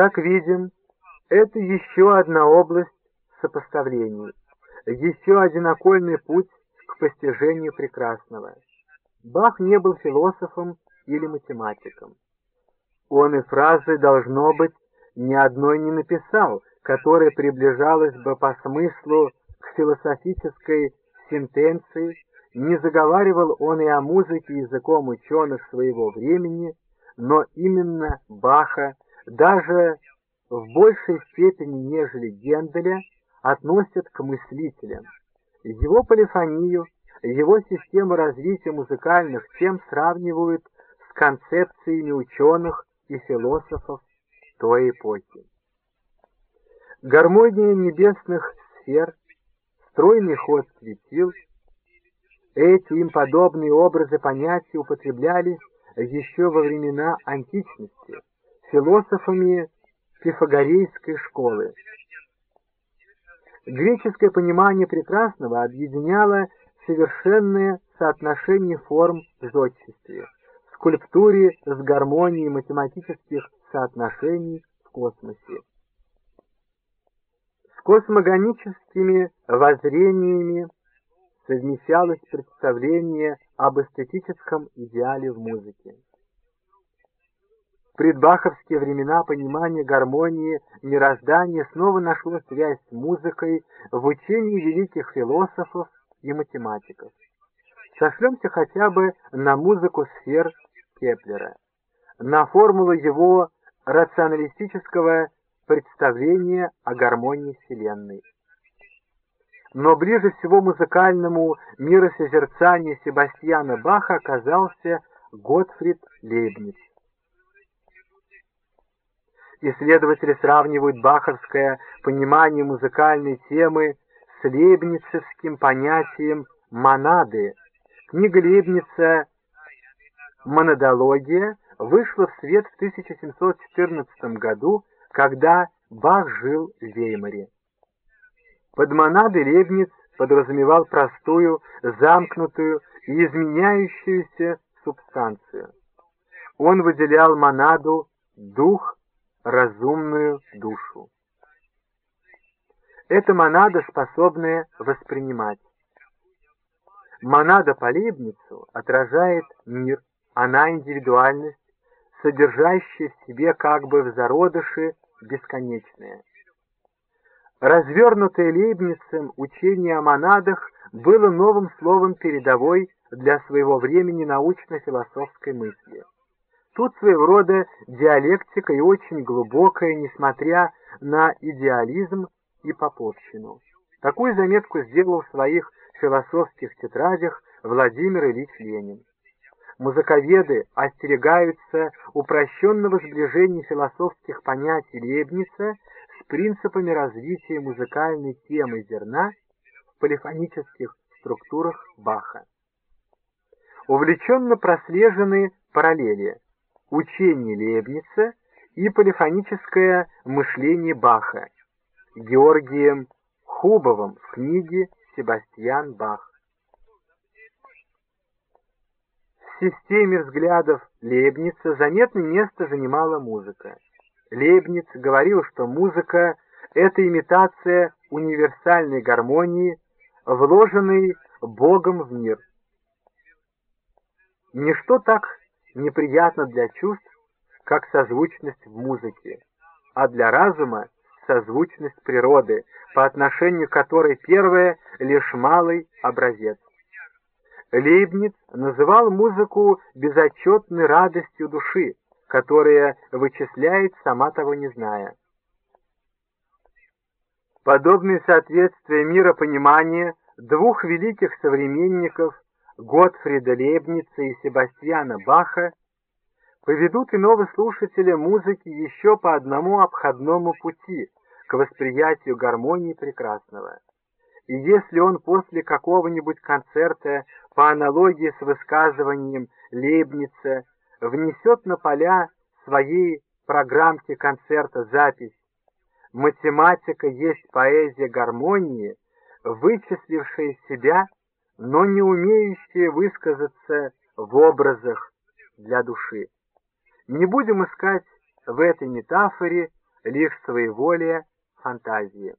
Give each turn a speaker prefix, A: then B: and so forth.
A: Как видим, это еще одна область сопоставлений, еще один окольный путь к постижению прекрасного. Бах не был философом или математиком. Он и фразы, должно быть, ни одной не написал, которая приближалась бы по смыслу к философической сентенции, не заговаривал он и о музыке языком ученых своего времени, но именно Баха, даже в большей степени, нежели Генделя, относят к мыслителям. Его полифонию, его систему развития музыкальных тем сравнивают с концепциями ученых и философов той эпохи. Гармония небесных сфер, стройный ход светил, эти им подобные образы понятий употреблялись еще во времена античности философами пифагорейской школы. Греческое понимание прекрасного объединяло совершенное соотношение форм в зодчестве, в скульптуре с гармонией математических соотношений в космосе. С космогоническими воззрениями совмещалось представление об эстетическом идеале в музыке. Предбаховские времена понимание гармонии мироздания снова нашло связь с музыкой в учении великих философов и математиков. Сошлемся хотя бы на музыку сфер Кеплера, на формулу его рационалистического представления о гармонии Вселенной. Но ближе всего музыкальному миросозерцанию Себастьяна Баха оказался Готфрид Лейбниц. Исследователи сравнивают баховское понимание музыкальной темы с лейбницевским понятием монады. Книга Лейбница «Монадология» вышла в свет в 1714 году, когда Бах жил в Веймаре. Под монадой Лейбниц подразумевал простую, замкнутую и изменяющуюся субстанцию. Он выделял монаду дух, разумную душу. Это монада, способная воспринимать. Монада по Лейбницу отражает мир, она индивидуальность, содержащая в себе как бы в зародыше бесконечное. Развернутое Лейбницем учение о монадах было новым словом передовой для своего времени научно-философской мысли. Тут своего рода диалектика и очень глубокая, несмотря на идеализм и поповщину. Такую заметку сделал в своих философских тетрадях Владимир Ильич Ленин. Музыковеды остерегаются упрощенного сближения философских понятий Лейбница принципами развития музыкальной темы зерна в полифонических структурах Баха. Увлеченно прослежены параллели учение Лейбница и полифоническое мышление Баха Георгием Хубовым в книге «Себастьян Бах». В системе взглядов Лейбница заметное место занимала музыка. Лейбниц говорил, что музыка — это имитация универсальной гармонии, вложенной Богом в мир. Ничто так неприятно для чувств, как созвучность в музыке, а для разума — созвучность природы, по отношению которой первая — лишь малый образец. Лейбниц называл музыку безотчетной радостью души, которое вычисляет, сама того не зная. Подобные соответствия миропонимания двух великих современников Готфрида Лейбница и Себастьяна Баха поведут иного слушателя музыки еще по одному обходному пути к восприятию гармонии прекрасного. И если он после какого-нибудь концерта по аналогии с высказыванием Лейбница внесет на поля своей программки концерта запись «Математика есть поэзия гармонии», вычислившая себя, но не умеющая высказаться в образах для души. Не будем искать в этой метафоре лишь своеволие, фантазии.